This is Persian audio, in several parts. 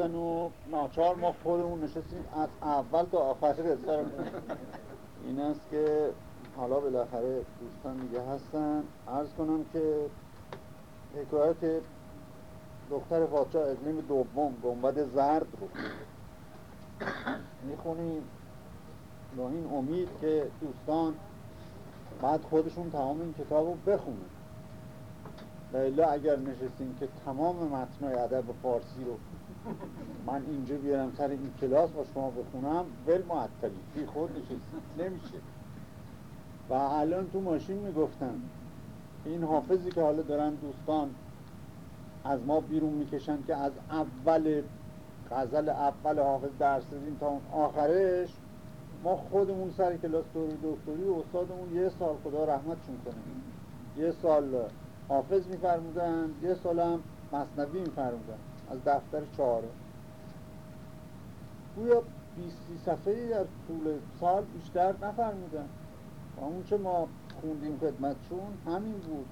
بودن و ناچار ما خودمون نشستیم. از اول تا آخر قصه این است که حالا بالاخره دوستان دیگه هستن. عرض کنم که حکایت دختر پادشاه اقلیم دوم گنبد زرد رو. می‌خونیم. با این امید که دوستان بعد خودشون تمام این کتاب رو بخونن. لیلا اگر نشستیم که تمام متنای ادب فارسی رو من اینجا بیارم سر این کلاس با شما بخونم ول معطلی. بی خود نمیشه. و الان تو ماشین می‌گفتن. این حافظی که حالا دارن دوستان از ما بیرون می‌کشن که از اول غزل اول حافظ درس دادیم تا آخرش ما خودمون سر کلاس دوری دکتری استادمون یه سال خدا رحمتشون کنه. یه سال حافظ میفرمودن یه سال هم مصنبی میفرمودن. از دفتر چهاره گویا بیستی صفحه در طول سال بیشتر نفرمودن اون چه ما خوندیم خدمتشون همین بود.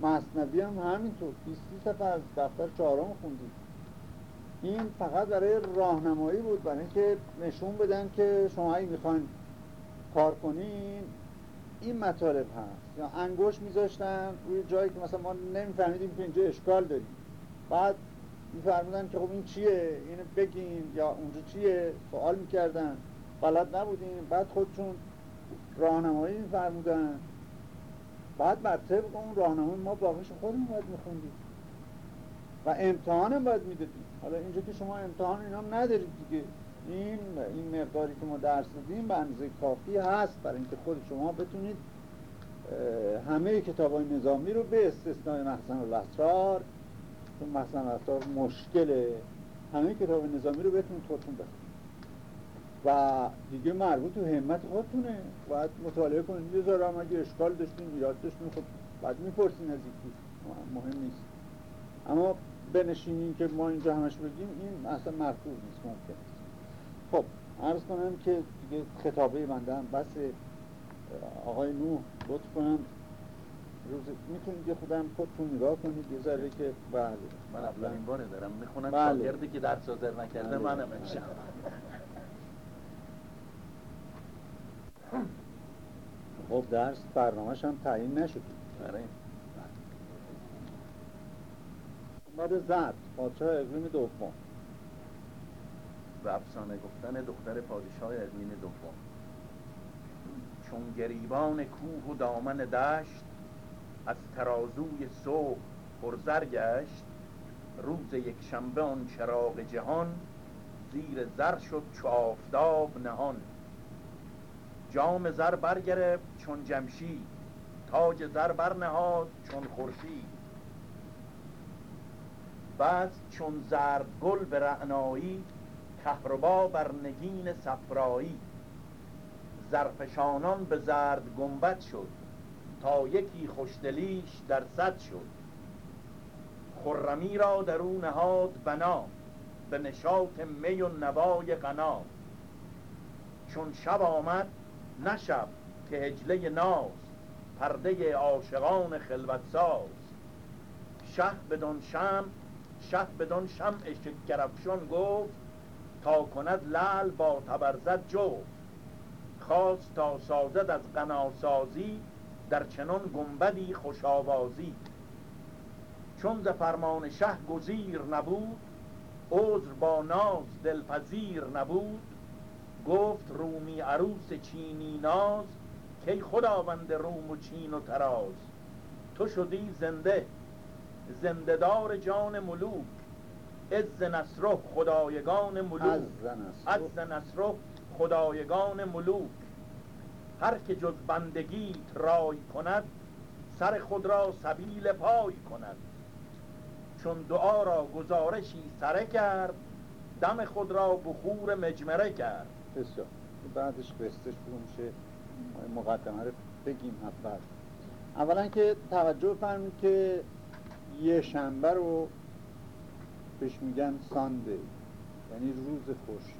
مصنبی هم همینطور. بیستی صفحه از دفتر چهارم خوندیم. این فقط برای راهنمایی بود برای اینکه نشون بدن که شما اگه می‌خواین کار کنین این مطالب هست. یا انگوش میذاشتن روی جایی که مثلا ما نمیفهمیدیم که اینجا اشکال داریم. بعد میفرمودن که خب این چیه؟ اینو بگین یا اونجا چیه؟ سوال می‌کردن. بلد نبودیم. بعد خودشون راهنمایی میفرمودن. بعد بر طبق اون راهنمایی ما باقیش خودمون باید میخوندیم. و امتحان هم باید می‌دادیم. حالا اینجا که شما امتحان اینا ندارید دیگه. این این مقداری که ما درس دادیم به اندازه کافی هست برای اینکه خود شما بتونید همه کتاب های نظامی رو به استثنای محسن الاسرار چون محسن الاسرار مشکله. همه کتاب نظامی رو بتونید خودتون بخونید و دیگه مربوط تو همت خودتونه. باید مطالعه کنید یه ذره اگه اشکال داشتین یاد داشتین خب بعد می‌پرسین از یکی مهم نیست. اما بنشینیم که ما اینجا همش بگیم این اصلا مرفوض نیست ممکن خب عرض کنم که دیگه خطابه بنده هم بس. آقای نوح لطف کنم. روز می‌تونید یه خودم خودتون نگاه کنید یه ذره که بله. من اولین باره دارم. می‌خونم بله. شاگردی که درس حاضر نکرده بله. منم خب درس برنامهش هم تعیین نشد. برای اومد زد پادشاه اقلیم دوم. و افسانه گفتن دختر پادشاه اقلیم دوم. چون گریبان کوه و دامن دشت از ترازوی صبح پرزر گشت. روز یک شنبه آن چراغ جهان زیر زر شد چو آفتاب نهان. جام زر برگرفت چون جمشید تاج زر برنهاد چون خورشید. بعد چون زرد گل به رعنایی کهربا بر نگین صفرایی. زرفشانان به زرد گنبد شد تا یکی خوشدلیش در صد شد. خرمی را در او نهاد بنا به نشاط می و نوای غنا. چون شب آمد نشب که هجله ناز پرده عاشقان خلوت ساز شه بدان شم شه بدان شمع شکرفشان گفت تا کند لعل با تبرزد جفت. خواست تا سازد از قناسازی در چنان گنبدی خوش آوازی چون ز فرمان شه گزیر نبود عذر با ناز دلپذیر نبود گفت رومی عروس چینی ناز کی خداوند روم و چین و تراز تو شدی زنده زندهدار جان ملوک. عز نصره خدایگان ملوک. عز نصره خدایگان ملوک. هر که جز بندگیت رای کند سر خود را سبیل پای کند. چون دعا را گزارشی سره کرد دم خود را بخور مجمره کرد. بسیار. بعدش قصتش میشه مقدمه رو بگیم اول. اولا که توجه فرمید که یه شنبه رو بهش میگن سانده یعنی روز خوش.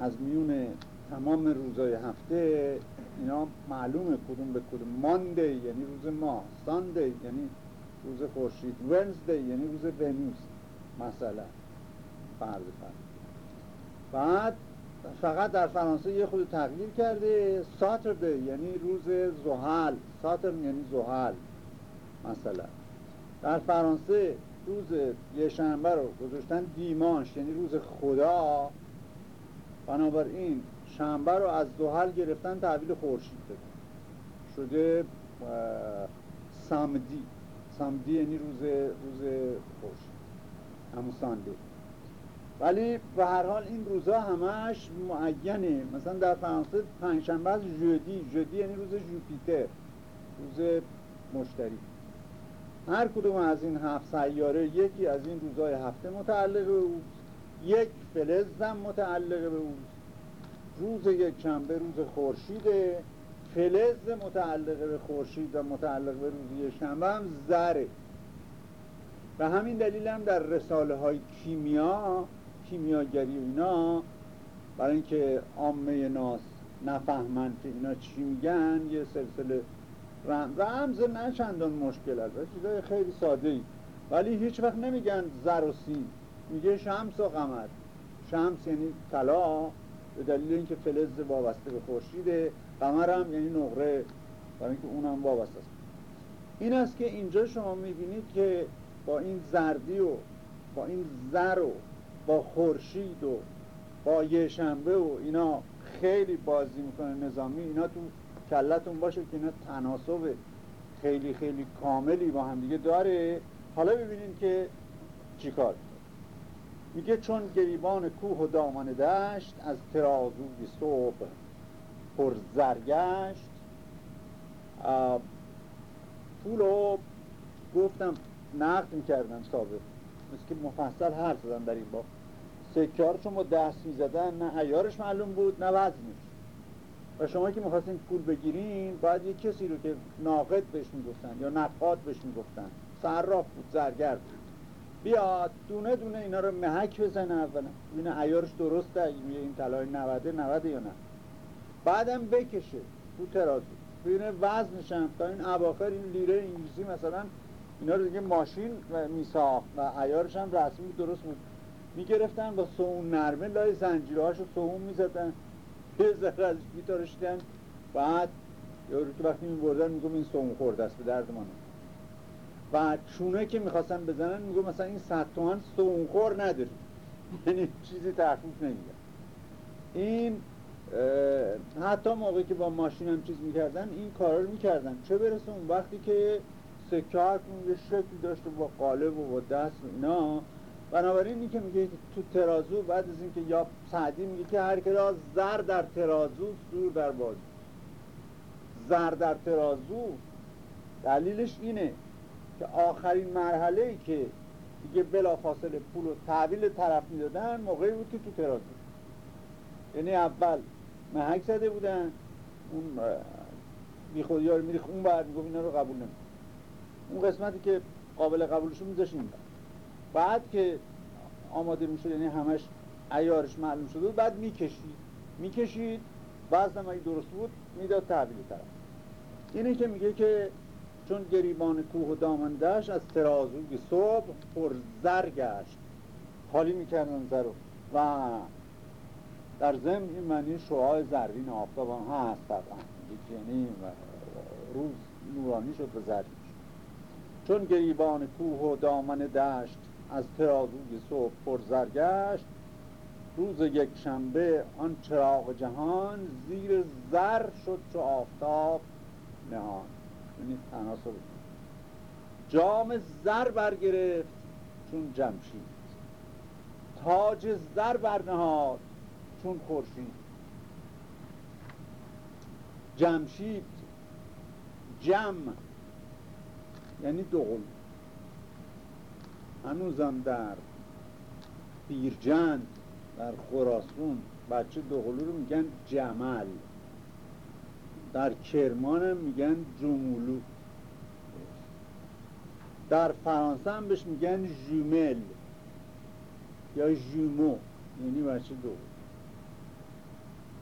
از میون تمام روزای هفته اینا معلومه کدوم به کدوم. مانده یعنی روز ما سانده یعنی روز خورشید. ونزده یعنی روز ونوس. مثلا. فرض فرض. بعد فقط در فرانسه یه خود تغییر کرده. ساترده یعنی روز زحل. ساتر یعنی زحل. مثلا. در فرانسه روز یه شنبه رو گذاشتن دیمانش یعنی روز خدا. بنابراین شنبه رو از زحل گرفتن تحویل خورشید دادن شده سامدی سامدی یعنی روز روز خورشید. همون ولی به هر حال این روزها همش معینه. مثلا در فرانسه پنجشنبه از ژودی ژودی یعنی روز جوپیتر. روز مشتری. هر کدوم از این هفت سیاره یکی از این روزهای هفته متعلق به او یک فلزم متعلق به روز یک شنبه روز خورشیده فلز متعلق به خورشید و متعلق به روز یک شنبه هم زره. و همین دلیل هم در رساله های کیمیا کیمیاگری و اینا برای اینکه عامه ناس نفهمند که اینا چی میگن یه سلسله رمز رمز نه چندان مشکل البته چیزای خیلی ساده ای ولی هیچ وقت نمیگن زر و سین میگه شمس و قمر. شمس یعنی طلا. به دلیل اینکه فلز وابسته به خورشیده قمر هم یعنی نقره برای اینکه اونم وابسته است. این است که اینجا شما می‌بینید که با این زردی و با این زر و با خورشید و با یه شنبه و اینا خیلی بازی می‌کنه نظامی. اینا تو کلتون باشه که اینا تناسب خیلی خیلی کاملی با هم دیگه داره. حالا ببینید که چیکار میگه چون گریبان کوه و دامان دشت از ترازوی صبح پر زرگشت. پول رو گفتم نقد می‌کردم سابق مثل که مفصل حرف زدن در این با. سکه رو چون با دست می‌زدن نه ایارش معلوم بود نه وزنش. و شما که می‌خواستین پول بگیرین باید یک کسی رو که ناقد بهش می‌گفتن یا نقاد بهش می‌گفتن. صراف بود زرگر بود بیاد دونه دونه اینا رو محک بزنه اولا. ببینه ایارش درسته این طلای 90 90 یا نه. بعدم بکشه تو ترازو. ببینه وزنشم تا این اواخر این لیره انگلیسی مثلا اینا رو دیگه ماشین میساخت و عیارش هم رسمی درست بود. می‌گرفتن با سوون نرمه لای زنجیرهاش رو سوون می‌زدن. یه ذره ازش بعد یارو که وقتی میبردن میگم این سوون خورده است به درد ما و چونه که می‌خواستن بزنن میگم مثلا این صد تومن سوون خور نداری. یعنی چیزی تخفیف نمیدن این حتی موقعی که با ماشین هم چیز می‌کردن این کارا رو می‌کردن. چه برسه اون وقتی که سکه یه شکلی داشته با قالب و با دست و اینا. بنابراین این که میگه تو ترازو بعد از اینکه یا سعدی میگه که هر را زر در ترازو سور در بازو. زر در ترازو دلیلش اینه. که آخرین مرحله ای که دیگه بلا فاصله پول و تحویل طرف می‌دادن موقعی بود که تو ترازو یعنی اول محک زده بودن اون بی خودی ها رو میریخ اون بعد میگم اینا رو قبول نمید اون قسمتی که قابل قبولشون میذاشیم بعد که آماده می‌شد یعنی همش ایارش معلوم شده بعد می‌کشید. می‌کشید بعض اگه درست بود می‌داد تحویل طرف. اینه که میگه که چون گریبان کوه و دامندش از ترازوی صبح پر زر گشت. خالی می‌کردن زر و در ضمن این معنی شعاع زرین آفتاب هست. طبعا یعنی روز نورانی شد به زرین چون گریبان کوه و دامن دشت از ترازوی صبح پرزر گشت روز یک شنبه آن چراغ جهان زیر زر شد چو آفتاب نهان. یعنی تناسب جام زر برگرفت چون جمشید. تاج زر برنهاد چون خورشید. جمشید جم یعنی دوغل هنوزم در بیرجند در خراسون. بچه دوغلو رو میگن جمل. در کرمان هم میگن جمولو. در فرانسه هم بهش میگن جومل یا جومو یعنی بچه دوغلو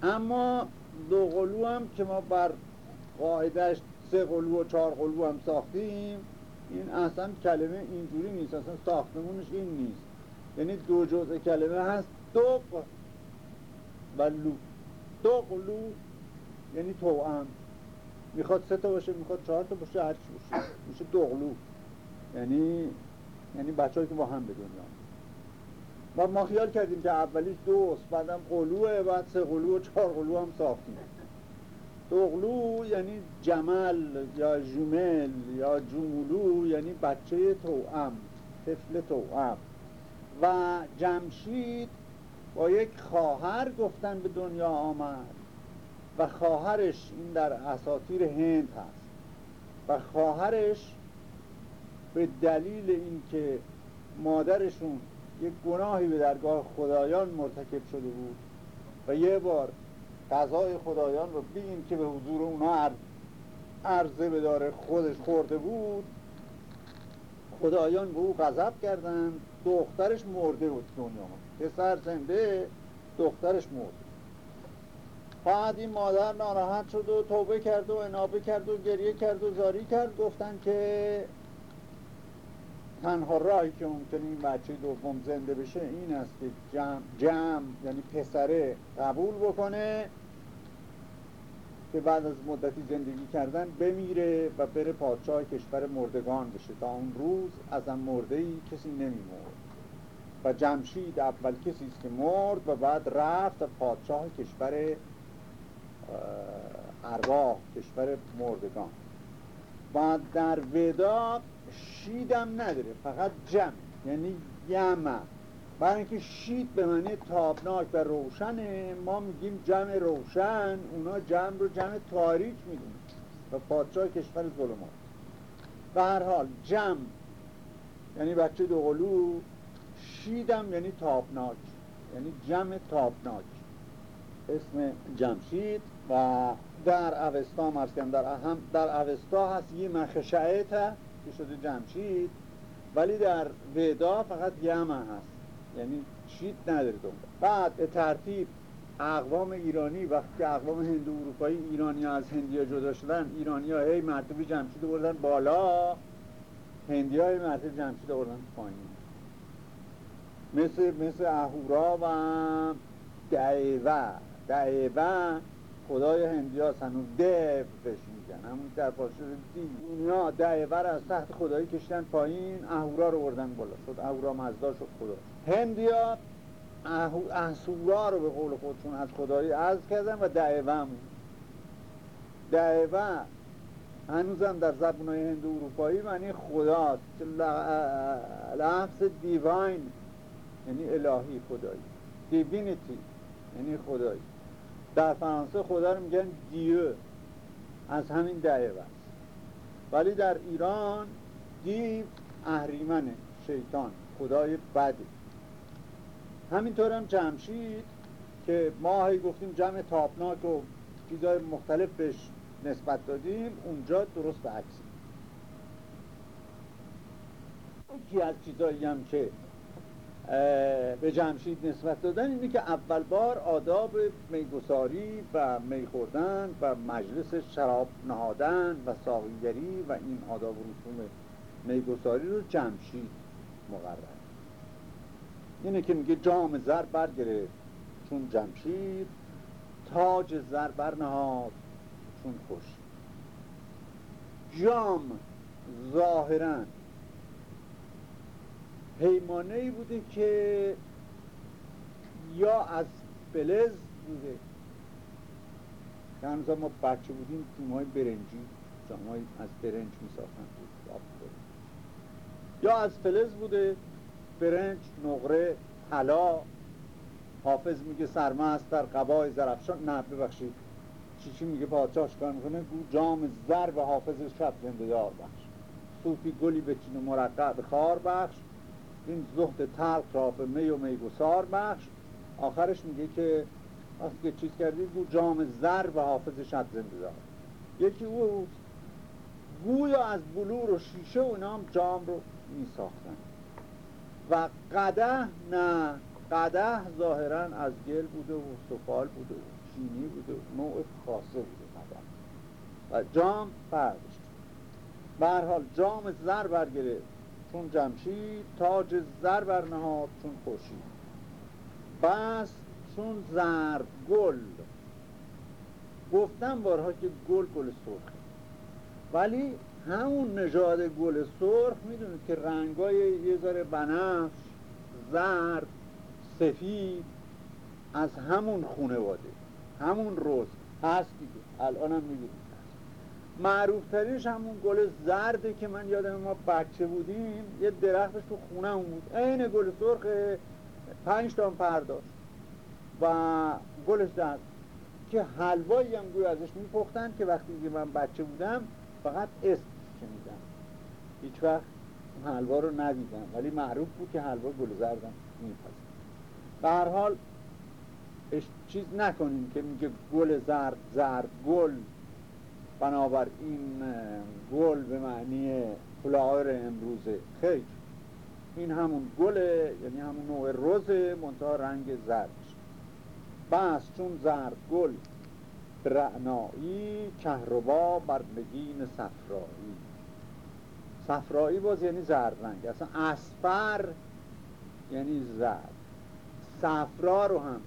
اما دوغلو هم که ما بر قاعدش سه قلو و چهار قلو هم ساختیم این اصلا کلمه اینجوری نیست اصلا ساختمونش این نیست. یعنی دو جزء کلمه هست دق و لو. دق لو یعنی توأم. می‌خواد سه تا باشه می‌خواد چهار تا باشه هر چی باشه. میشه دغلو. یعنی یعنی بچه‌ای که با هم به دنیا و ما خیال کردیم که اولیش دوست بعدم قلوه بعد سه قلو و چهار قلو هم ساختیم. دغلو یعنی جمل یا جمل یا جمولو یعنی بچه توأم طفل توأم. و جمشید با یک خواهر گفتن به دنیا آمد. و خواهرش این در اساطیر هند هست. و خواهرش به دلیل اینکه مادرشون یک گناهی به درگاه خدایان مرتکب شده بود و یه بار قضای خدایان رو بگیم که به حضور اونا عرضه به داره خودش خورده بود خدایان به او غضب کردن دخترش مرده بود دنیا. پسر زنده دخترش مرده. بعد این مادر ناراحت شد و توبه کرد و انابه کرد و گریه کرد و زاری کرد. گفتن که تنها راهی که ممکنه این بچه دوم زنده بشه این است که جمع, جمع یعنی پسره قبول بکنه که بعد از مدتی زندگی کردن بمیره و بره پادشاه کشور مردگان بشه. تا اون روز از هم مرده کسی نمیمرد و جمشید اول کسی است که مرد و بعد رفت و پادشاه کشور ارواح کشور مردگان. و در ودا شیدم نداره فقط جمع یعنی یمه برای اینکه شید به معنی تابناک و روشنه ما میگیم جمع روشن اونا جمع رو جمع تاریک می‌دونن. و پادشاه کشور ظلمات. به هر حال جمع یعنی بچه دوقلو شیدم یعنی تابناک یعنی جمع تابناک. اسم جمشید و در اوستا مرسیم در, اهم در اوستا هست یه مخشعه که شده جمشید ولی در ودا فقط یمن هست. یعنی شید نداره دنبال بعد به ترتیب اقوام ایرانی وقتی که اقوام هندو اروپایی ایرانی از هندیا جدا شدن ایرانی ها هی مرتبه جمشید بردن بالا هندی های مرتبه جمشید بردن پایین. مثل مثل اهورا و دعیوه. دعیوه خدای هندی ها هنوز دف بهش میگن. همون در پاشو دی اینا دعیوه از تحت خدایی کشتن پایین اهورا رو بردن بالا. شد اهورا مزدا شد خدا. هندیا احسورا رو به قول خودشون از خدایی عرض کردن و دعیوه دعیوه هنوزم در زبانهای هندو اروپایی معنی خداست لفظ دیواین یعنی الهی خدایی. دیوینیتی یعنی خدایی. در فرانسه خدا رو میگن دیو. از همین دعیوه است ولی در ایران دیو اهریمنه شیطان. خدای بده. همینطور هم جمشید که ما هی گفتیم جمع تابناک و چیزهای مختلف بهش نسبت دادیم اونجا درست به عکسی یکی از چیزایی هم که به جمشید نسبت دادن اینه که اول بار آداب میگساری و می خوردن و مجلس شراب نهادن و ساقیگری و این آداب و رسوم میگساری رو جمشید مقرر. اینه که میگه جام زر برگرفت چون جمشید تاج زر برنهاد چون خوش جام ظاهرا پیمانه ای بوده که یا از فلز بوده. که ما بچه بودیم تیم های برنجی جام از برنج می بود یا از فلز بوده برنج، نقره، حلا حافظ میگه سرمست در قبای زرفشان. نه ببخشید. چی چی میگه؟ پادشاهش کار می‌کنه. جام زر به حافظ شب زنده دار بخش. صوفی گلی به چین مرقع به خار بخش. این زهد تلق را به می و میگسار بخش. آخرش میگه که وقتی که چیز کردی گو جام زر به حافظ شب زنده دار. یکی او گویا از بلور و شیشه و اینا هم جام رو میساختن و قده نه قده ظاهرا از گل بوده و سفال بوده و چینی بوده و نوع خاصه بوده. قده و جام فرقش به حال جام زر برگرفت. چون جمشید تاج زر برنهاد چون خوشید بس چون زرد گل. گفتم بارها که گل گل سرخ ولی همون نژاد گل سرخ می‌دونید که رنگای یه ذره بنفش زرد سفید از همون خونواده همون روز. هست دیگه. الان هم می‌بینید. معروف ترینش همون گل زرده که من یادم ما بچه بودیم یه درختش تو خونه بود. عین گل سرخ پنج تا پرداشت و گلش زرد که حلوایی هم گوی ازش میپختن که وقتی که من بچه بودم فقط اسم شنیدم هیچ وقت حلوا رو ندیدم ولی معروف بود که حلوا گل زردم میپزن. به هر حال چیز نکنیم که میگه گل زرد زرد گل. بنابراین گل به معنی فلاور امروزه خیر. این همون گله یعنی همون نوع روزه منتها رنگ زردش بس چون زرد گل رعنایی کهربا بر نگین صفرایی. صفرایی باز یعنی زرد رنگ. اصلا اسفر یعنی زرد. صفرا رو هم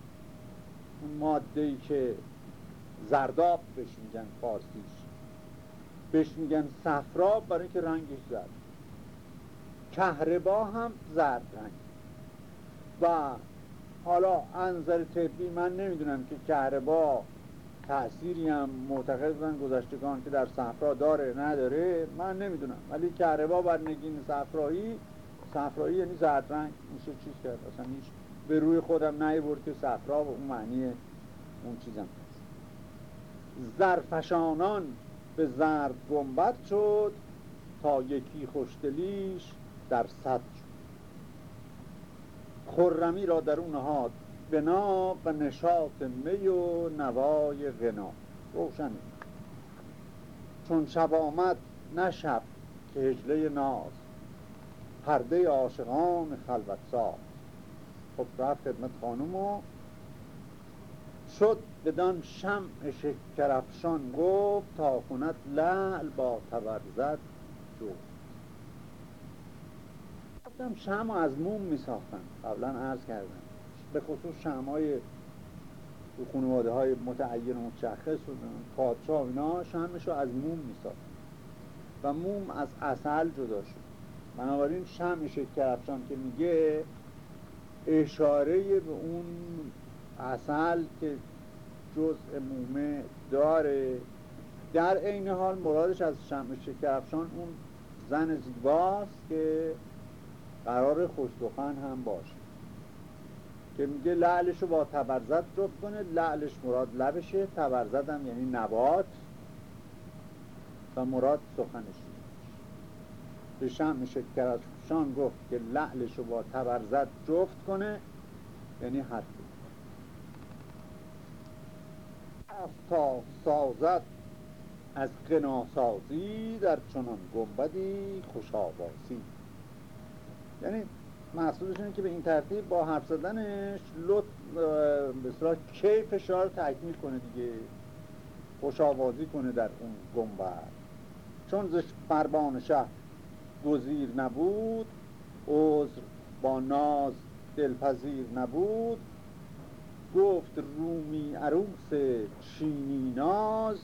اون ماده ای که زرداب بهش میگن فارسیش. بهش میگن صفرا برای اینکه رنگش زرد. کهربا هم زرد رنگ. و حالا انظر طبی من نمی‌دونم که کهربا تأثیری هم معتقد بودن گذشتگان که در صفرا داره نداره من نمی‌دونم. ولی کهربا بر نگین صفرایی صفرایی یعنی زرد رنگ. میشه چیز کرد؟ اصلا هیچ به روی خودم نیورد که صفرا و اون معنی اون چیزم هست. زرفشانان به زرد گنبت شد تا یکی خوشدلیش در صد شد. خرمی را در اون نهاد بنا و نشاط می و نوای غنا. روشن چون شب آمد نه شب که هجله ناز پرده عاشقان خلوت ساز. خب رفت خدمت خانم و شد بدان شمع شکرفشان گفت تا خوند لعل با تبرزد جفت. گفتم شمع از موم می ساختن قبلا عرض کردم. به خصوص شمع های خانواده های متعین و متشخص و پادشاه اینا شمعش رو از موم می ساختن و موم از اصل جدا شد. بنابراین شمع شکرفشان که میگه اشاره به اون اصل که جزء مومه داره. در عین حال مرادش از شمع شکرفشان اون زن زیباست که قرار خوشدخن هم باشه. که میگه لعلش رو با تبرزد جفت کنه لعلش مراد لبشه تبرزد هم یعنی نبات و مراد سخنش. به شمع شکرفشان گفت که لعلش رو با تبرزد جفت کنه یعنی حد تا سازد از قناسازی در چنان گنبدی خوش یعنی محصولش اینه که به این ترتیب با حرف زدنش لط بسرا کیفش رو تکمیل کنه دیگه. خوش کنه در اون گنبد. چون زش فربان شهر گزیر نبود عذر با ناز دلپذیر نبود گفت رومی عروس چینی ناز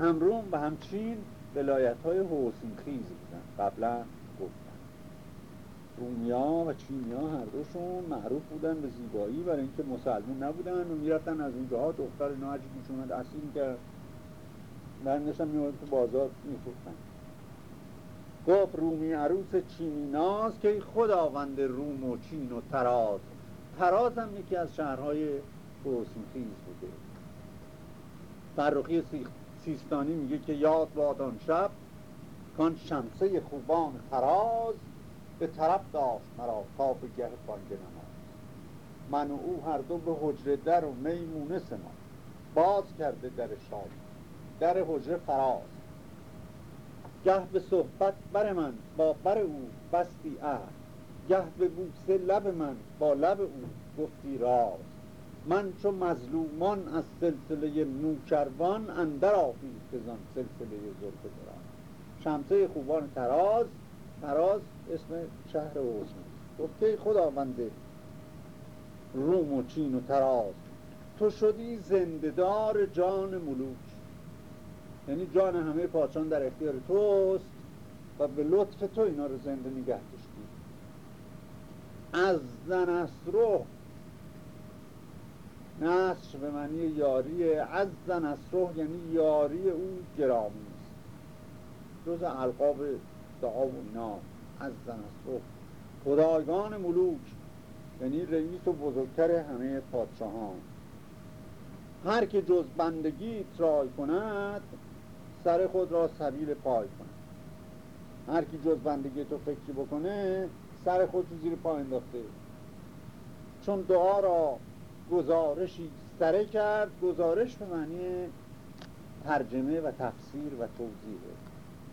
هم روم و هم چین ولایت های حسین خیز بودن. قبلا گفتن. رومیا و چینیا هر دوشون معروف بودن به زیبایی برای اینکه مسلمون نبودن و می‌رفتن از اونجاها دختر اینا عجیب می‌شوند اصیل می‌کرد برندشن میومد تو بازار میفروختن. گفت رومی عروس چینی ناز که خداوند روم و چین و تراز تراز هم یکی از شهرهای خیز بوده. فرقی سیستانی میگه که یاد باد شب کان شمسه خوبان تراز به طرف داشت مرا تا به گه بانگ نماز. من و او هر دو به حجره در و میمونه سما باز کرده در شاد در حجره فراز. گه به صحبت بر من با بر او بستی عهد گه به بوسه لب من با لب او گفتی راز من چو مظلومان از سلسله نوکروان اندر آفیز بزن سلسله زلف دراز شمسه خوبان تراز تراز اسم شهر اوزن گفت که خداونده روم و چین و تراز تو شدی زندهدار جان ملوک. یعنی جان همه پاچان در اختیار توست و به لطف تو اینا رو زنده نگه داشتی. از زن رو. نصر به معنی یاری. از زن یعنی یاری او گرامی است. جز القاب دعا و اینا. از زن رو. خدایگان ملوک. یعنی رئیس و بزرگتر همه پادشاهان. هر که جز بندگی ترای کند سر خود را سبیل پای کند هر کی جز بندگی تو فکری بکنه سر خود رو زیر پای انداخته. چون دعا را گزارشی سره کرد گزارش به معنی ترجمه و تفسیر و توضیحه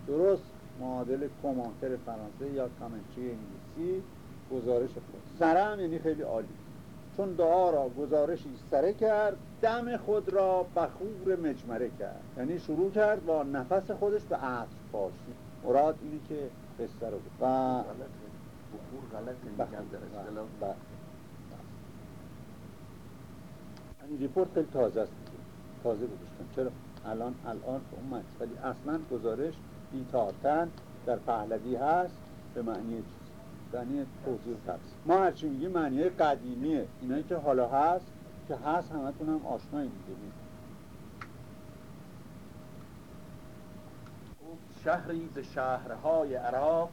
درست معادل کمانتر فرانسه یا کامنتری انگلیسی گزارش خود. سره هم یعنی خیلی عالی. چون دعا را گزارشی سره کرد دم خود را بخور مجمره کرد. یعنی شروع کرد با نفس خودش به عطر پاشی مراد اینی که قصه رو و بخور غلط میگن در اصطلاح. این ریپورت خیلی تازه است. تازه بودشتن چرا؟ الان الان اومد. ولی اصلا گزارش بیتارتن در پهلوی هست به معنی چیز معنی توضیح و ما هرچی میگیم معنی قدیمیه. اینایی که حالا هست که هست همتون هم آشنایی دیگه شهری ز شهرهای عراق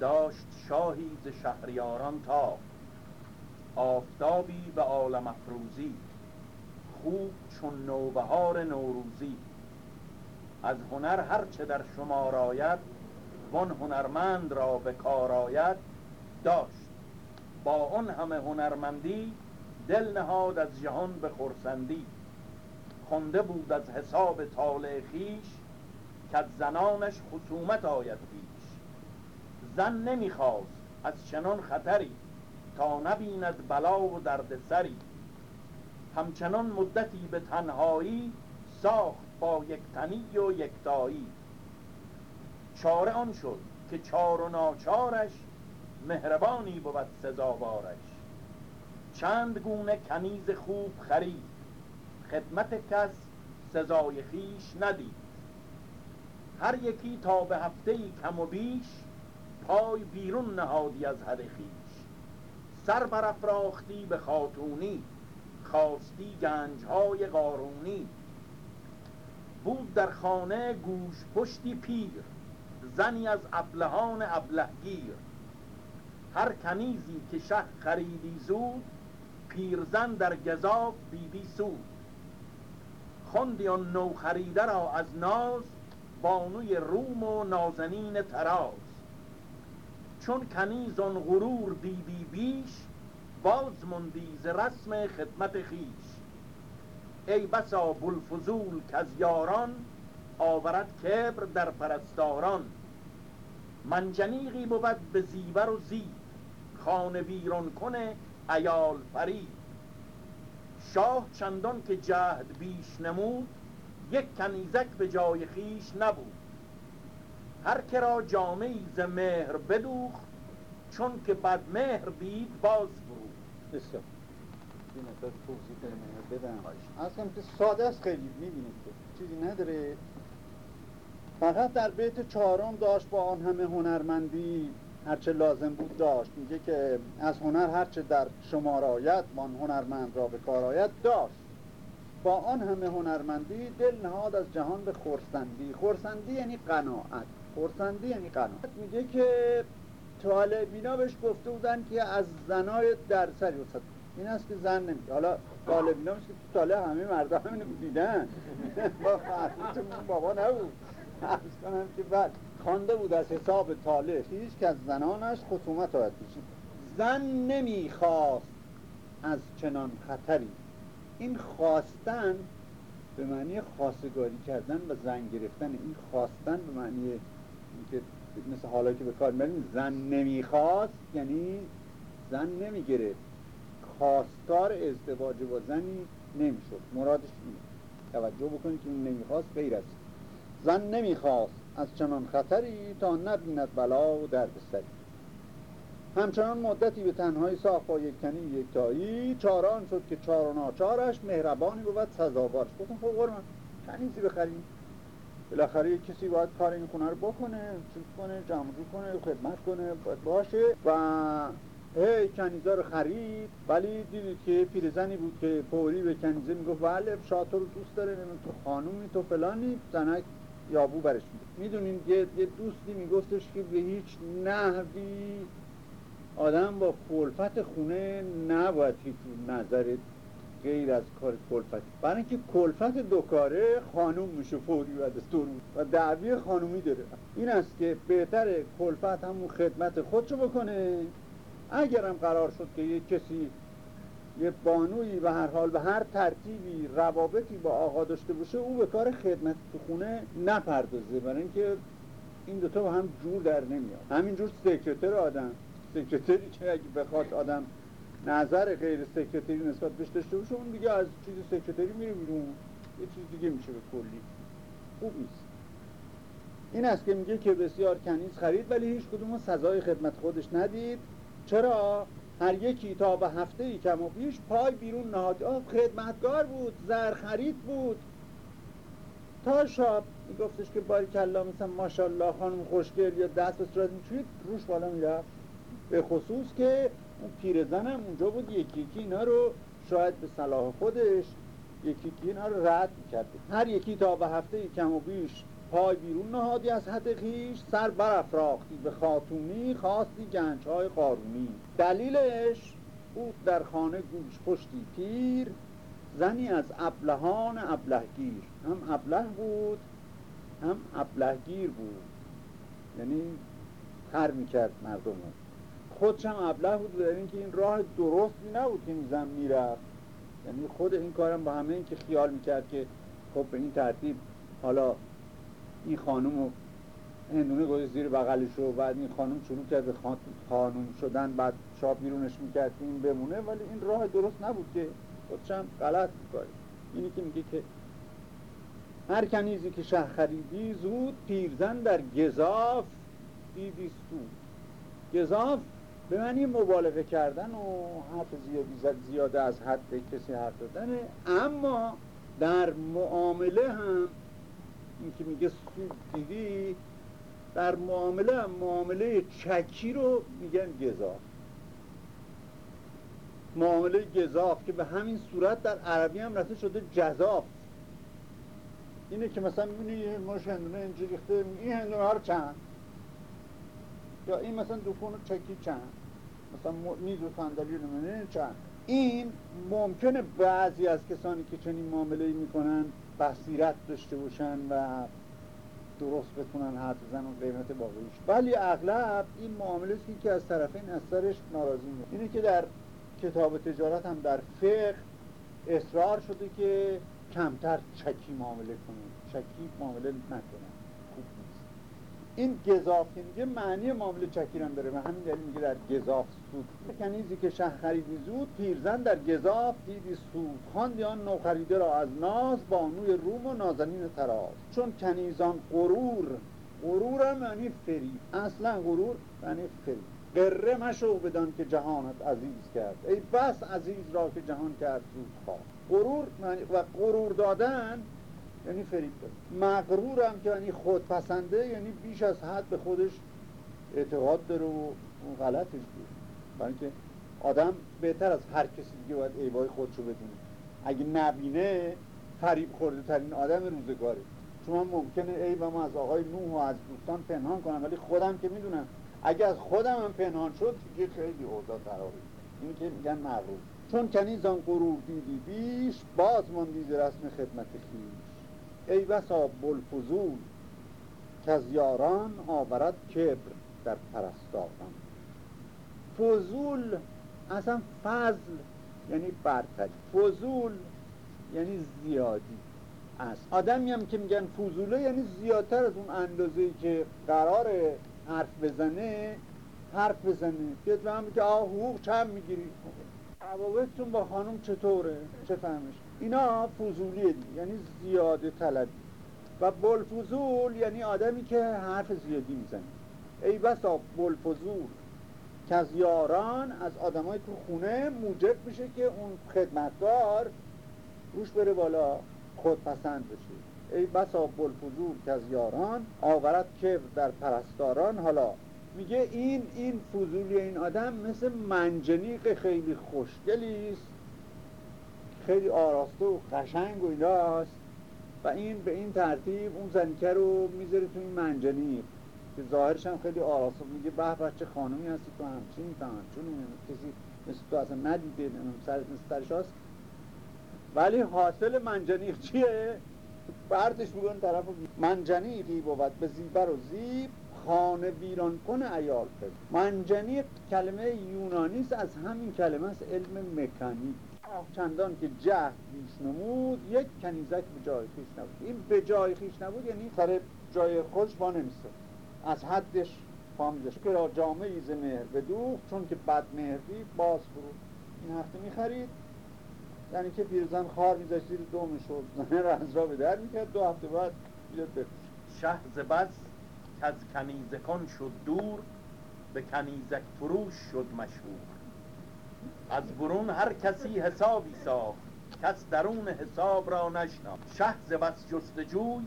داشت شاهی ز شهریاران تا آفتابی به عالم افروزی خوب چون نوبهار نوروزی. از هنر هرچه در شما راید وان هنرمند را به کار آید داشت. با آن همه هنرمندی دل نهاد از جهان به خورسندی خونده بود از حساب طالع خیش که از زنانش خصومت آید پیش. زن نمی‌خواست از چنان خطری تا نبیند بلا و دردسری همچنان مدتی به تنهایی ساخت با یک تنی و یکتایی چاره آن شد که چار و ناچارش مهربانی بود سزاوارش. چند گونه کنیز خوب خرید خدمت کس سزای خیش ندید. هر یکی تا به هفته کم و بیش پای بیرون نهادی از حد خیش سر برافراختی به خاتونی خواستی گنجهای قارونی. بود در خانه گوش پشتی پیر زنی از ابلهان ابلهگیر. هر کنیزی که شه خریدی زود پیرزن در گذاب بیبی سود. خوندی آن نو خریده را از ناز بانوی روم و نازنین تراز چون کنیز آن غرور دیدی بیش باز مندی ز رسم خدمت خیش ای بسا بلفزول که از یاران آورد کبر در پرستاران. منجنیقی بود به زیور و زی. خانه ویران کنه ایال فرید شاه چندان که جهد بیش نمود یک کنیزک به جای خیش نبود. هر کرا جامعی ز مهر بدوخ چون که بد مهر دید باز برو بسیار. این توضیح بدم. اصلا که ساده است خیلی می‌بینید که چیزی نداره. فقط در بیت چهارم داشت با آن همه هنرمندی هرچه لازم بود داشت. میگه که از هنر هرچه در شما آید من هنرمند را به کار آید داشت. با آن همه هنرمندی دل نهاد از جهان به خورسندی خورسندی یعنی قناعت. خورسندی یعنی قناعت. میگه که طالبینا بهش گفته بودن که از زنای در سری این است که زن نمیده حالا طالبینا که تو طالب همه مردا همینو دیدن با بابا نبود. ارز کنم که بعد خوانده بود از حساب طالع خیش که از زنانش خصومت آید پیشید زن نمی‌خواست از چنان خطری. این خواستن به معنی خواستگاری کردن و زن گرفتن. این خواستن به معنی که مثل حالا که به کار می‌بریم زن نمی‌خواست یعنی زن نمی‌گرفت. خواستار ازدواج با زنی نمی‌شد. مرادش اینه. توجه بکنید که اون نمی‌خواست غیر زن نمی‌خواست از چنان خطری تا نبیند بلا و درد سری همچنان مدتی به تنهایی ساخت با یک کنی یک تایی چاران شد که چار و ناچارش مهربانی بود سزاوارش گفتم خب قرمن کنیزی بخریم. بالاخره کسی باید کار این خونه رو بکنه چیز کنه جمع کنه خدمت کنه باید باشه و هی کنیزا رو خرید. ولی دیدید که پیرزنی بود که پوری به کنیزه می‌گفت بله شاه تو رو دوست داره تو خانومی تو فلانی. زنک یابو برش میده. می‌دونین یه, یه دوستی میگفتش که به هیچ نحوی آدم با کلفت خونه نباید هیچ نظر غیر از کار کلفت برای اینکه کلفت دو کاره خانوم میشه فوری و دستور و دعوی خانومی داره. این است که بهتر کلفت همون خدمت خودشو بکنه. اگرم قرار شد که یک کسی یه بانویی به هر حال به هر ترتیبی روابطی با آقا داشته باشه او به کار خدمت تو خونه نپردازه. برای اینکه این دوتا با هم جور در نمیاد. همینجور سکرتر آدم. سکرتری که اگه بخواد آدم نظر غیر سکرتری نسبت بهش داشته باشه اون دیگه از چیز سکرتری میره بیرون. یه چیز دیگه میشه به کلی. خوب نیست. این است که میگه که بسیار کنیز خرید ولی هیچ کدوم سزای خدمت خودش ندید. چرا؟ هر یکی تا به هفته ای کم و بیش پای بیرون نهاد. خدمتگار بود زر خرید بود. تا شاب میگفتش که باری کلا مثلا ماشاءالله خانم خوشگل یا دست به صورت میچوید روش بالا می‌رفت. به خصوص که اون پیرزنم اونجا بود یکی یکی اینا رو شاید به صلاح خودش یکی یکی اینا رو رد می‌کرد. هر یکی تا به هفته ای کم و بیش پای بیرون نهادی از حد خیش سر برافراختی. به خاتونی خواستی گنج های قارونی. دلیلش بود در خانه گوش پشتی پیر زنی از ابلهان ابلهگیر. هم ابله بود هم ابلهگیر بود. یعنی خر می‌کرد مردم خودش هم ابله بود در اینکه این راه درستی نبود که این زن می‌رفت. یعنی خود این کارم با همه این که خیال می‌کرد که خب به این ترتیب حالا این خانم رو هندونه گذاشت زیر بغلش و بعد این خانم شروع کرد به خانم شدن بعد شاب بیرونش می‌کرد این بمونه ولی این راه درست نبود که. خودشم غلط می‌کنه اینی که میگه که هر کنیزی که شهر خریدی زود پیرزن در گذاف دیدی سود. گذاف به معنی مبالغه کردن و حرف زیادی زیاده از حد کسی حرف دادنه اما در معامله هم این که میگه سود دیدی؟ در معامله معامله چکی رو میگن گذاف معامله گذاف که به همین صورت در عربی هم رسه شده جذاف اینه که مثلا می‌بینی یه مش هندونه اینجا ریخته این هندونه ها رو چند؟ یا این مثلا دکون چکی چند؟ مثلا میز و صندلی نمونه چند؟ این ممکنه بعضی از کسانی که چنین معامله می‌کنن بصیرت داشته باشن و درست بتونن حد بزنن قیمت باقیش ولی اغلب این معامله است که از طرفین از سرش ناراضی میشه اینه که در کتاب تجارت هم در فقه اصرار شده که کمتر چکی معامله کنید چکی معامله نکنن این گذاف که میگه معنی معامله چکی هم داره و همین دلیل میگه در گذاف سود. کنیزی که شه خریدی زود پیرزن در گذاف دیدی سود. خواندی آن نو خریده را از ناز بانوی روم و نازنین تراز چون کنیزان غرور غرور هم معنی فریب اصلا غرور معنی فریب قره مشو بدان که جهانت عزیز کرد. ای بس عزیز را که جهان کرد زود خواه غرور معنی و غرور دادن یعنی فریب مغرور هم که یعنی خودپسنده یعنی بیش از حد به خودش اعتقاد داره و اون غلطش بود. برای اینکه آدم بهتر از هر کسی دیگه باید ایوای خودشو بدونه. اگه نبینه فریب خورده ترین آدم روزگاره. چون من ممکنه ما از آقای نوح و از دوستان پنهان کنم ولی خودم که می‌دونم اگه از خودم هم پنهان شد دیگه خیلی اوضاع خرابه. این که میگن مغرور. چون کنیزان غرور دیدی بیش باز ماندی رسم خدمت خیش. ای بسا بلفزول که از یاران آورد کبر در پرستاران. فضول اصلا فضل یعنی برتری فضول یعنی زیادی است. آدمی هم که میگن فضوله یعنی زیادتر از اون اندازه که قرار حرف بزنه حرف بزنه. بیاد به هم که آه حقوق چند می‌گیری؟ روابطتون با خانم چطوره؟ چه فهمش؟ اینا فضولیه دی. یعنی زیاده طلبی. و بلفزول یعنی آدمی که حرف زیادی می‌زنه. ای بسا بلفزول که از یاران از آدمای تو خونه موجب میشه که اون خدمتدار روش بره بالا خودپسند بشه. ای بسا بلفزول که از یاران آورد که در پرستاران حالا. میگه این این فضولی این آدم مثل منجنیق خیلی خوشگلی است. خیلی آراسته و قشنگ و ایناست و این به این ترتیب اون زنکه رو می‌ذاره تو این منجنیق. که ظاهرش هم خیلی آراسته. میگه به بچه خانومی هستی تو همچین تا همچون کسی مثل تو اصلا ندیده سر مثل هست. ولی حاصل منجنیق چیه؟ بردش میگن طرف منجنیقی بود. به زیبر و زیب خانه ویران کن ایال پد منجنیق کلمه یونانی است از همین کلمه است علم مکانیک. چندان که جهد بیش نمود یک کنیزک به جای خیش نبود. این به جای خیش نبود یعنی سر جای خودش با نمیسته از حدش فامیزش که را جامعه ایز مهر چون که بد مهری باز فرو. این هفته می‌خرید. یعنی که پیرزن خار میزش زیر دومش زنه را از را به در می‌کرد. دو هفته بعد بیاد بکش شه بس که از کنیزکان شد دور به کنیزک فروش شد مشهور. از برون هر کسی حسابی ساخت کس درون حساب را نشنا شه بس جستجوی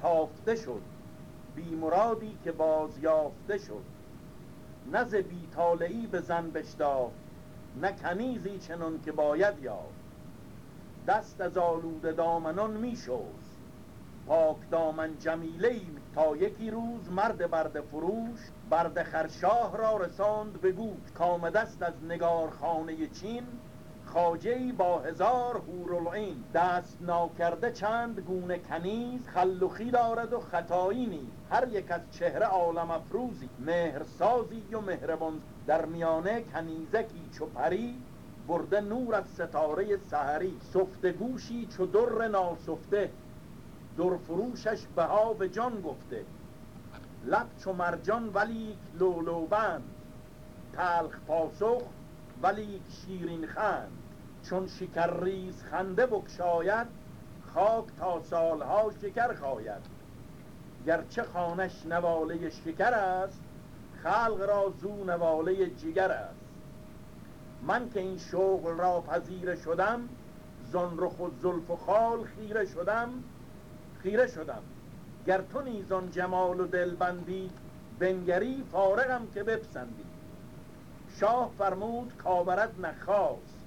تافته شد بی مرادی که بازیافته شد. نه ز بی طالعی به زن بشتافت نه کنیزی چنان که باید یافت. دست از آلوده دامنان شوز پاک دامن جمیله یکی روز مرد برد فروش برد خرشاه را رساند به گوش. کام دست از نگارخانه چین خاجه با هزار هورالعین دست ناکرده چند گونه کنیز خلوخی دارد و خطایی نیز. هر یک از چهره عالم افروزی. مهرسازی و مهربان. در میانه کنیزکی چو پری برده نور از ستاره سحری. سفته گوشی چو در ناسفته. در فروشش بها به جان گفته. لب چو مرجان ولیک لولوبند. تلخ پاسخ ولیک شیرین خند. چون شکر ریز خنده بکشاید خاک تا سالها شکر خواید گرچه خانش نواله شکر است خلق را زو نواله جگر است. من که این شغل را پذیره شدم زنرخ و زلف و خال خیره شدم خیره شدم. گر تو نیزان جمال و دلبندی بنگری فارغم که بپسندی. شاه فرمود کاورد نخواست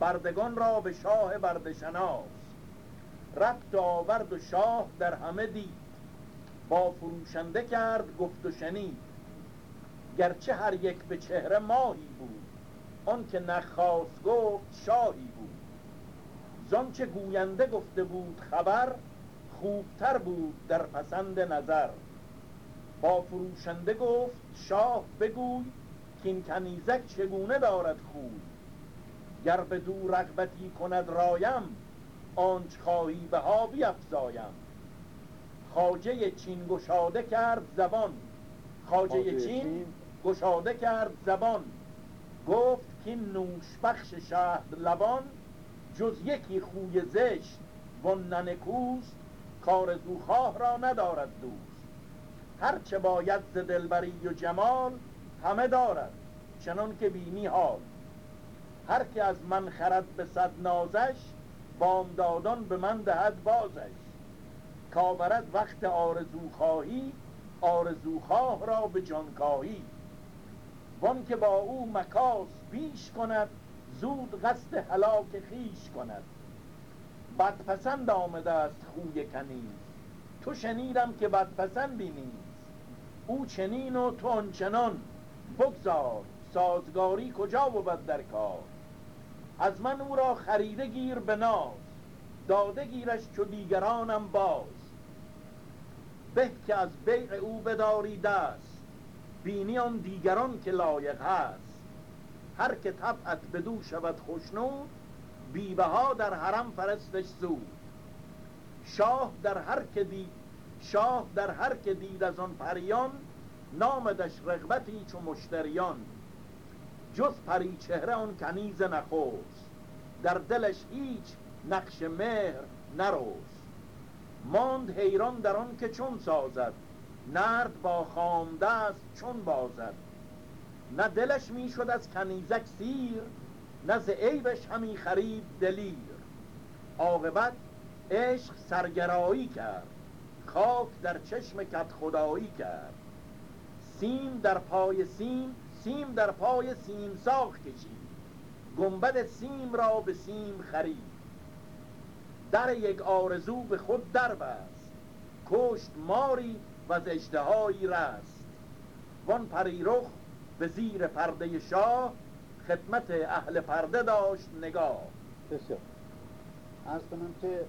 بردگان را به شاه بردشناس. رفت آورد و شاه در همه دید. با فروشنده کرد گفت و شنید. گرچه هر یک به چهره ماهی بود آن که نخواست گفت شاهی بود. زانچه گوینده گفته بود خبر خوبتر بود در پسند نظر. با فروشنده گفت شاه بگوی که این کنیزک چگونه دارد خوب گر به دو رغبتی کند رایم آنچ خواهی به ها بیفزایم. خاجه چین گشاده کرد زبان. خاجه چین گشاده کرد زبان. گفت که نوش بخش شهد لبان جز یکی خوی زشت و ننکوست کار خواه را ندارد دوست. هرچه باید ز دلبری و جمال همه دارد چنان که بینی حال. هر که از من خرد به صد نازش بامدادان به من دهد بازش. کاورد وقت آرزوخواهی آرزوخواه را به جانکاهی. وان که با او مکاس بیش کند زود قصد هلاک خیش کند. بدپسند آمده است خوی کنیز تو شنیدم که بدپسندی نیست او چنین و تو آنچنان. بگذار سازگاری کجا بود در کار؟ از من او را خریده گیر به ناز. داده گیرش چو دیگرانم باز. به که از بیع او بداری دست. بینی آن دیگران که لایق هست. هر که طبعت بدو شود خوشنود بیبها در حرم فرستش زود شاه در هر که دید شاه در هر که دید از آن پریان نامدش رغبتی چو مشتریان. جز پری چهره آن کنیز نخوست در دلش هیچ نقش مهر نروست ماند حیران در آن که چون سازد نرد با خامده است چون بازد. نه دلش می‌شد از کنیزک سیر نه ز عیبش همی خرید دلیر. عاقبت عشق سرگرایی کرد. خاک در چشم کت خدایی کرد. سیم در پای سیم سیم در پای سیم ساخت کشید. گنبد سیم را به سیم خرید. در یک آرزو به خود در بست. کشت ماری و از اجدهایی رست. وان پریرخ به زیر پرده شاه خدمت اهل پرده داشت نگاه. بسیار. ارز کنم که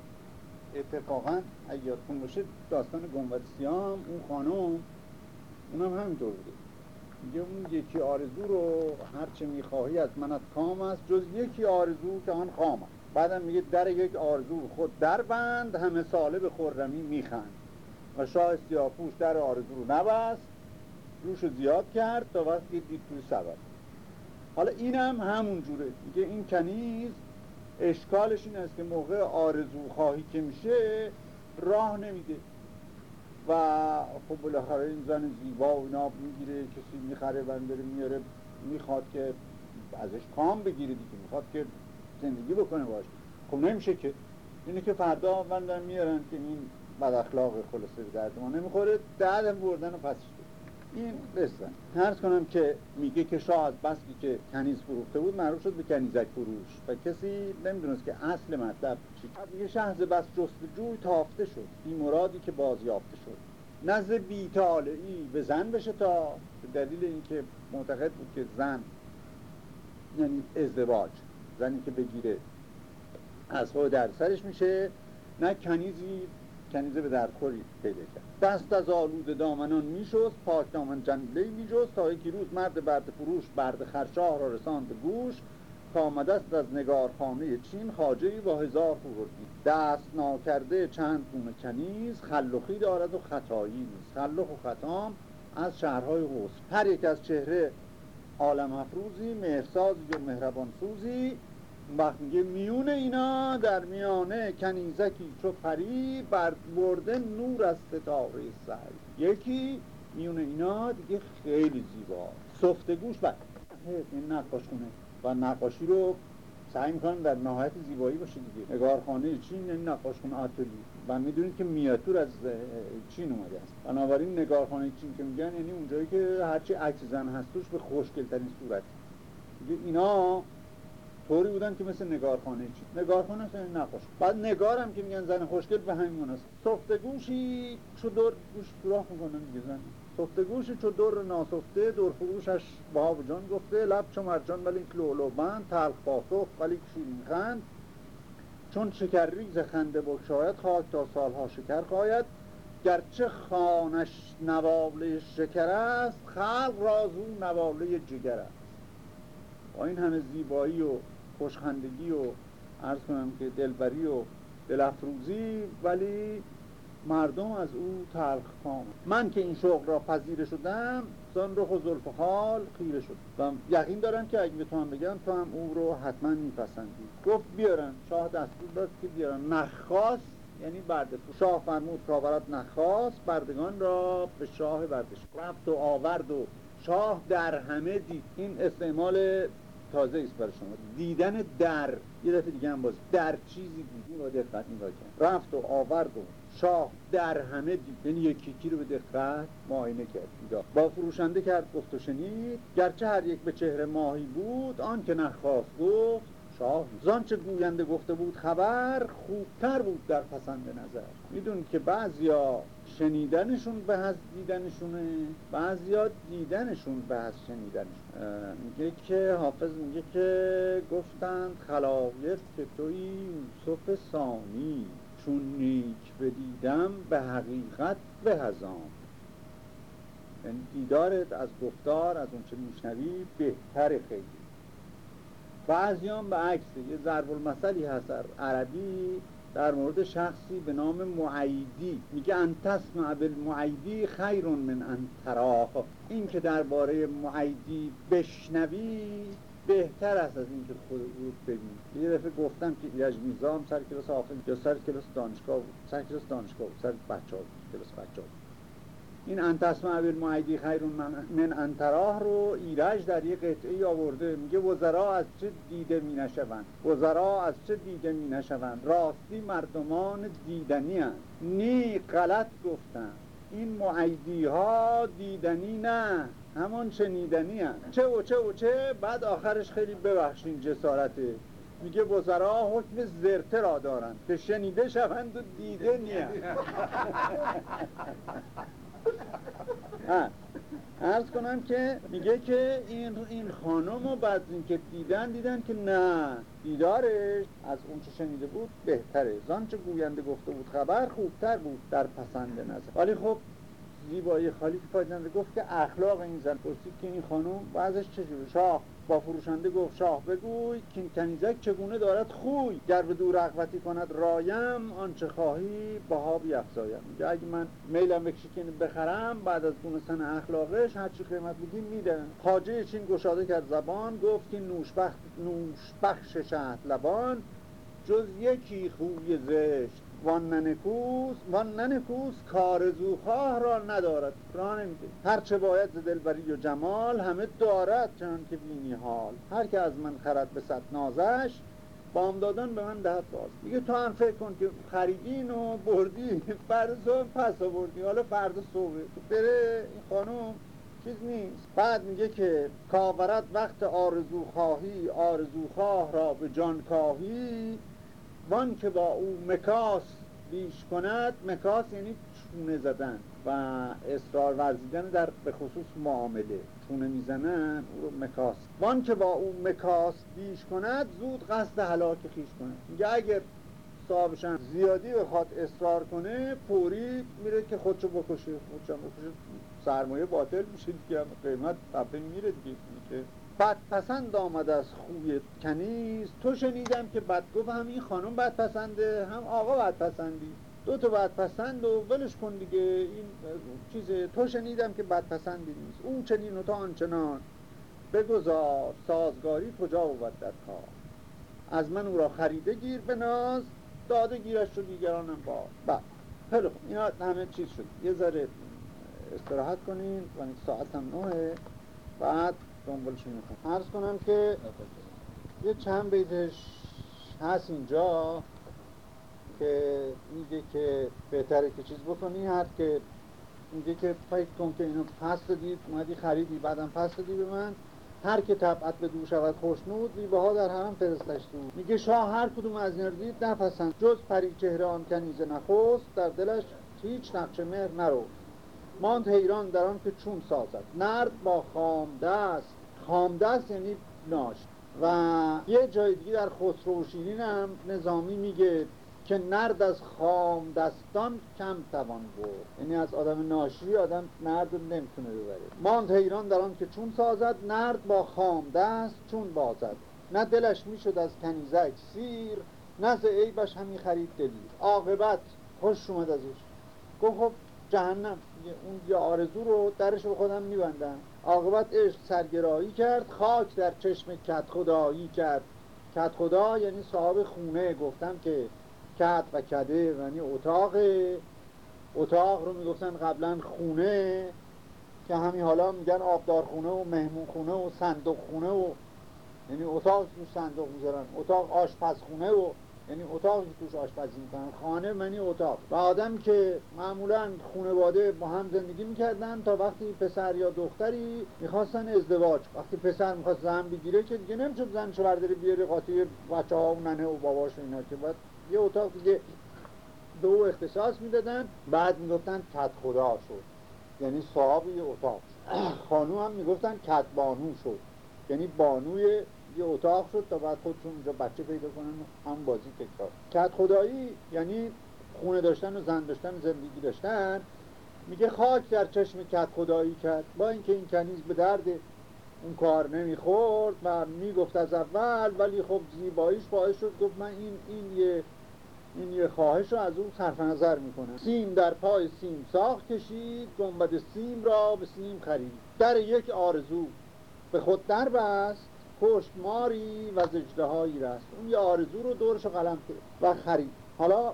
اتفاقا اگر یادتون باشه داستان گنبد سیام اون خانم اونم همینطور بوده. میگه اون یکی آرزو رو هرچه می‌خواهی از منت کام است جز یکی آرزو که آن خام است. بعدم میگه در یک آرزو خود در بند همه ساله به خرمی میخند. و شاه سیاپوش در آرزو رو نبست روش رو زیاد کرد تا وقتی دید توی سبب حالا اینم همون جوره. میگه این کنیز اشکالش این است که موقع آرزو خواهی که میشه راه نمیده. و خب بالاخره این زن زیبا و اینا می‌گیره کسی می‌خره بنداره میاره می‌خواد که ازش کام بگیره دیگه می‌خواد که زندگی بکنه باش. خب نمیشه که. اینه که فردا من میارن که این بد اخلاق خلاصه به درد ما نمی‌خوره. درد بردن و پسش این بستن. هرز کنم که میگه که شاه از بسکی که کنیز فروخته بود معروف شد به کنیزک فروش. و کسی نمی‌دونست که اصل مطلب چی. میگه شهز بس جستجوی تافته شد. بی مرادی که بازیافته شد. نزد بیتالعی به زن بشه تا دلیل اینکه معتقد بود که زن یعنی ازدواج. زنی که بگیره. از خود در سرش میشه. نه کنیزی کنیزه به درخوری پیدا کرد. دست از آلود دامنان میشست پاک دامن جنبله میجست تا یکی روز مرد برد فروش برد خرشاه را رساند گوش که آمده است از نگارخانه چین خاجه با هزار خوردی دست ناکرده چند گونه کنیز خلوخی دارد و خطایی نیست. خلوخ و خطام از شهرهای حسن هر یک از چهره عالم افروزی مهرسازی و مهربان سوزی وقت میگه میون اینا در میانه کنیزکی چو پری بر برده نور از ستاره سعی. یکی میون اینا دیگه خیلی زیبا. سفتگوش بر. این نقاش کنه و نقاشی رو سعی می‌کنن در نهایت زیبایی باشه دیگه. نگارخانه چین این نقاش خونه آتلی. و می‌دونید که میاتور از چین اومده است. بنابراین نگارخانه چین که میگن یعنی اونجایی که هرچی عکس زن هست توش به خوشگلترین صورت. اینا طوری بودن که مثل نگارخانه چی؟ نگارخانه مثل نقاش بعد نگارم که میگن زن خوشگل به همین مناسب سفته گوشی چو دور گوش سوراخ می‌کنن میگه زن. سفته گوشی چو دور ناسفته دور فروشش با جان گفته لب چو مرجان ولی لولو بند تلخ پاسخ ولی شیرین خند. چون شکر ریز خنده بکشاید خاک تا سالها شکر خواهد گرچه خانش نواله شکر است خلق رازو نواله جگر است. با این همه زیبایی و خوشخندگی و عرض کنم که دلبری و دلفروزی ولی مردم از او تلخ کام من که این شوق را پذیره شدم زن رخ و حال خیره شد. و یقین دارم که اگه به تو هم بگم تو هم او رو حتما میپسندی. گفت بیارن شاه دستور داد که بیارن نخواست یعنی برده. شاه فرمود کاورت نخواست. بردگان را به شاه بردش رفت و آورد و شاه در همه دید. این استعمال تازه است برای شما. دیدن در. یه دفعه دیگه هم باز. در چیزی دیدی با دقت نگاه کرد رفت و آورد و شاه در همه دید یعنی یکی یکی رو به دقت معاینه کرد. با فروشنده کرد گفت و شنید. گرچه هر یک به چهره ماهی بود آن که نخواست گفت شاه. زان چه گوینده گفته بود خبر خوبتر بود در پسند نظر. میدون که بعضیا شنیدنشون به از دیدنشونه بعضیا دیدنشون به از شنیدنشون میگه که حافظ میگه که گفتند خلایق که توی یوسف ثانی چون نیک بدیدم به حقیقت به هزام. یعنی دیدارت از گفتار از اون چه میشنوی بهتر خیلی. بعضی هم به عکس یه ضرب المثلی هست عربی در مورد شخصی به نام معیدی. میگه ان تسمع بالمعیدی خیر من ان تراه این که درباره معیدی بشنوی بهتر است از اینکه خود رو ببینید یه دفعه گفتم که ایرج میزام سر کلاس حافظ یا سر کلاس دانشگاه بود. سر کلاس دانشگاه بود سر بچه ها بود کلاس بچه ها بود. این انتسم اول معیدی خیرون من, انتراه رو ایرج در یه قطعه آورده. میگه وزرا از چه دیده می نشوند؟ وزرا از چه دیده می نشوند؟ راستی مردمان دیدنی هست نی غلط گفتن. این معیدی ها دیدنی نه. همون شنیدنی هست چه و چه و چه؟ بعد آخرش خیلی ببخشین جسارته میگه وزرا حکم زرته را دارند که شنیده شوند و دیده نیست ارز کنم که میگه که این این خانم رو بعد اینکه دیدن دیدن که نه دیدارش از اون چه شنیده بود بهتره. چه گوینده گفته بود خبر خوبتر بود در پسند نظر. ولی خب زیبایی خالی که فایدنده گفت که اخلاق این زن. پرسید که این خانم بعضش چجوره شاه با فروشنده گفت شاه بگوی که کنیزک چگونه دارد خوی؟ گر به دور رغبتی کند رایم آنچه خواهی باها بیافزایم میگه اگه من میلم بکشی بخرم بعد از دونستن اخلاقش هرچی قیمت بگیم میدن. خاجه چین گشاده کرد زبان گفت که نوش, بخت نوش بخش شهد لبان جز یکی خوی زشت. وان ننکوس وان ننکوس کار زوخواه را ندارد. را نمیده هرچه باید دلبری و جمال همه دارد چنان که بینی حال. هر که از من خرد به صد نازش بام دادن به من دهد باز. میگه تو هم فکر کن که خریدین و بردی فرد صبح پس بردی حالا فرد صبح. بره این خانم. چیز نیست. بعد میگه که کاورت وقت آرزو خواهی آرزو خواه را به جان کاهی وان که با او مکاس بیش کند مکاس یعنی چونه زدن و اصرار ورزیدن در به خصوص معامله. چونه می‌زنن او رو مکاس. وان که با او مکاس بیش کند زود قصد حلاک خیش کند. میگه اگر صاحبشن زیادی بخواد اصرار کنه پوری میره که خودشو بکشه. خودشو بکشه سرمایه باطل میشه دیگه قیمت تپه میره دیگه. بد پسند آمد از خوی کنیز. تو شنیدم که بد گفت هم این خانم بد پسنده هم آقا بد پسندی دو تا بد پسند و ولش کن دیگه. این چیزه تو شنیدم که بد پسندی نیست. اون چنین و تا آنچنان. بگذار سازگاری کجا بود در کار. از من او را خریده گیر به ناز داده گیرش رو دیگرانم با. بعد خیلی خوب. اینا همه چیز شد. یه ذره استراحت کنین. و ساعت هم نوه. بعد دنبالشون می‌خوام عرض کنم که یه چند بیتش هست اینجا که میگه که بهتره که چیز بکنی. هست که میگه که فکر کن که اینو پس دادی اومدی خریدی بعدم پس دادی به من. هر که طبعت به دو شود خوشنود بیبه ها در حرم فرستش دود میگه شاه هر کدوم از این دید نپسند جز پری چهره آن کنیزه نخست در دلش هیچ نقش مهر نرو ماند حیران در آن که چون سازد. نرد با خام دست خامدست یعنی ناش. و یه جای دیگه در خسرو شیرین هم نظامی میگه که نرد از خام دستان کم توان بود یعنی از آدم ناشی آدم نرد رو نمی‌تونه ببره. ماند حیران در آن که چون سازد نرد با خام دست چون بازد. نه دلش می‌شد از کنیزک سیر نه ز عیبش همی خرید دلیر. عاقبت خوش اومد ازش. گفت خب جهنم. اون یه آرزو رو درش به خودم میبندم. عاقبت عشق سرگرایی کرد خاک در چشم کت خدایی کرد. کت خدا یعنی صاحب خونه گفتم که کت و کده یعنی اتاق. اتاق رو می‌گفتن قبلا خونه که همین حالا میگن آبدار خونه و مهمون خونه و صندوق خونه و یعنی اتاق تو صندوق می‌ذارن. اتاق آشپز خونه و یعنی اتاقی که توش آشپزی می‌کنن. خانه منی اتاق. و آدم که معمولا خونواده با هم زندگی می‌کردن تا وقتی پسر یا دختری می‌خواستن ازدواج. وقتی پسر می‌خواست زن بگیره که دیگه نمی‌شد زن شو برداره بیاره قاطی بچه ها و ننه و باباش و اینا که باید یه اتاق دیگه دو اختصاص می‌دادن. بعد می‌گفتن کت خدا شد. یعنی صاحب یه اتاق. خانو هم می‌گفتن کت بانو شد. یعنی بانوی یه اتاق شد تا بعد خودشون اونجا بچه پیدا کنن هم بازی تکرار. کت خدایی یعنی خونه داشتن و زن داشتن و زندگی داشتن. میگه خاک در چشم کت خدایی کرد. با اینکه این کنیز به درد اون کار نمی‌خورد و می‌گفت از اول ولی خب زیباییش باعث شد گفت من این این یه این یه خواهش رو از اون صرف نظر می‌کنم. سیم در پای سیم ساخت کشید گنبد سیم را به سیم خرید. در یک آرزو به خود در بست. کشت ماری و زجده رست. اون یه آرزو رو دورش قلم کرد و خرید. حالا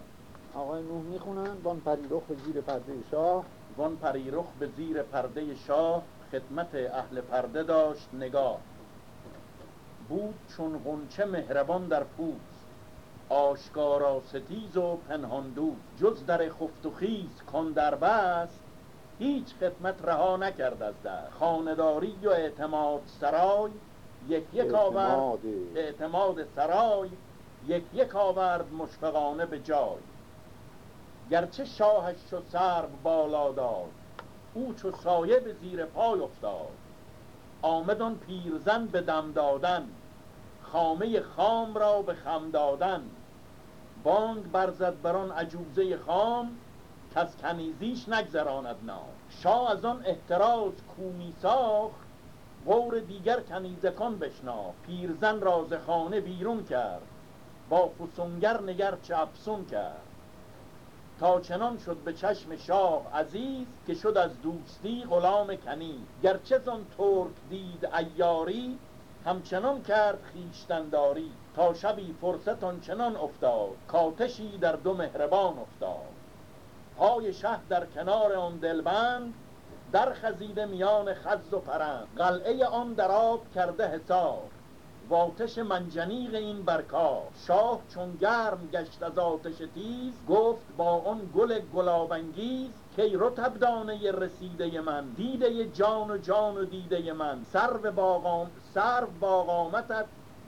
آقای نوح می‌خونن. وان پریرخ به زیر پرده شاه. وان پریرخ به زیر پرده شاه. خدمت اهل پرده داشت نگاه. بود چون غنچه مهربان در پوست. آشکارا ستیز و پنهان دوست. جز در خفت و خیز کن در بست. هیچ خدمت رها نکرد از در. خانداری و اعتماد سرای. یک یک آورد اعتماد سرای یک یک آورد مشفقانه به جای. گرچه شاهش چو سرو بالا داد او چو سایه به زیر پای افتاد. آمد پیرزن به دم دادن خامه خام را به خم دادن. بانگ برزد بران عجوزه خام کس کنیزیش نگذراند نام. شاه از آن احتراز کومی ساخت غور دیگر کنیزکان بشنا پیرزن را خانه بیرون کرد با فسونگر نگر چه افسون کرد. تا چنان شد به چشم شاه عزیز که شد از دوستی غلام کنی. گرچه زن ترک دید ایاری همچنان کرد خیشتنداری تا شبی فرصت آنچنان افتاد کاتشی در دو مهربان افتاد. پای شه در کنار آن دلبند در خزیده میان خز و پرند. قلعه آن در آب کرده حسار واتش منجنیق این برکار. شاه چون گرم گشت از آتش تیز گفت با آن گل گلابنگیز کی رتب دانه رسیده من دیده جان و جان و دیده من سرو باغام سرو باغامتت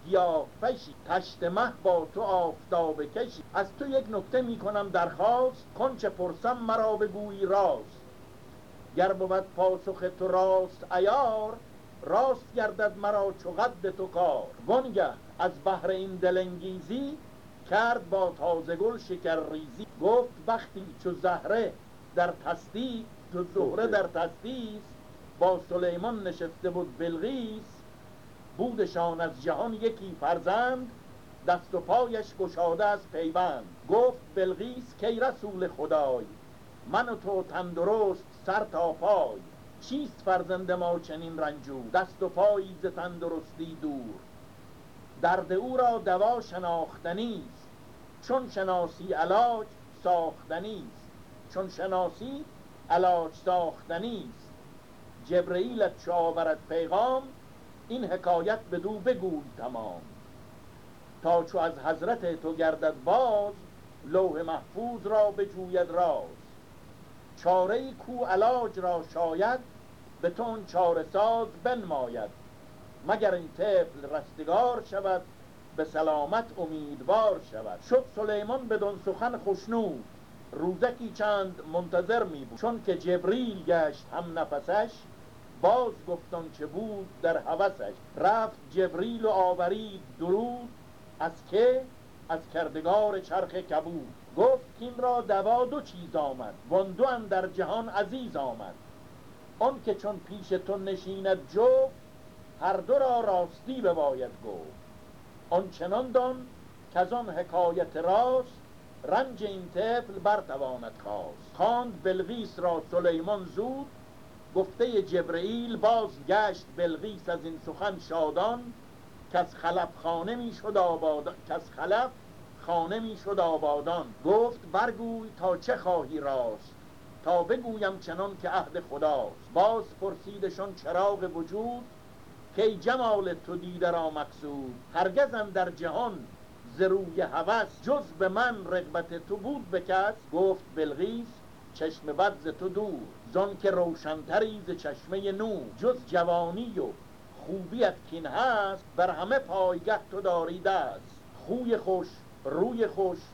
یا فشی تشت مه با تو آفتاب کشی. از تو یک نکته می کنم درخواست کنچه پرسم مرا بگویی راست. گر بود پاسخ تو راست ایار راست گردد مرا چو قد تو کار. وانگه از بحر این دلنگیزی کرد با تازه گل شکر ریزی. گفت وقتی چو زهره در تستی تو زهره در تستی با سلیمان نشسته بود بلغیس. بودشان از جهان یکی فرزند دست و پایش گشاده از پیوند. گفت بلغیس کی رسول خدای؟ من و تو تندرست سر تا پای. چیست فرزند ما چنین رنجور؟ دست و پایی ز تندرستی دور. درد او را دوا شناختنیست چون شناسی علاج ساختنیست چون شناسی علاج ساختنیست جبرئیلت چو آورد پیغام این حکایت به دو بگوی تمام. تا چو از حضرت تو گردد باز لوح محفوظ را بجوید راز. چاره کو علاج را شاید به تون چاره ساز بنماید. مگر این طفل رستگار شود به سلامت امیدوار شود. شد سلیمان بدون سخن خشنود روزکی چند منتظر می بود. چون که جبریل گشت هم نفسش باز گفتان چه بود در حوسش رفت جبریل و آورید درود از که؟ از کردگار چرخ کبود. گفت این را دوا دو چیز آمد وان دو در جهان عزیز آمد. آن که چون پیش تو نشیند جو هر دو را راستی بباید گفت. آن چنان دان که از آن حکایت راست رنج این طفل برتواند خواست خواند بلغیس را سلیمان زود گفته جبرئیل باز گشت بلغیس از این سخن شادان که از خلف خانه می شد آبادان که خلف خانه می شد آبادان. گفت برگوی تا چه خواهی راست؟ تا بگویم چنان که عهد خداست. باز پرسیدشان چراغ وجود؟ که جمال تو دیده را مقصود. هرگزم در جهان ز روی هوس جز به من رغبت تو بود بکس گفت بلغیس چشم بد ز تو دور. زان که روشنتری ز چشمه نو جز جوانی و خوبیت کین هست بر همه پایگه تو داری دست خوی خوش روی خوش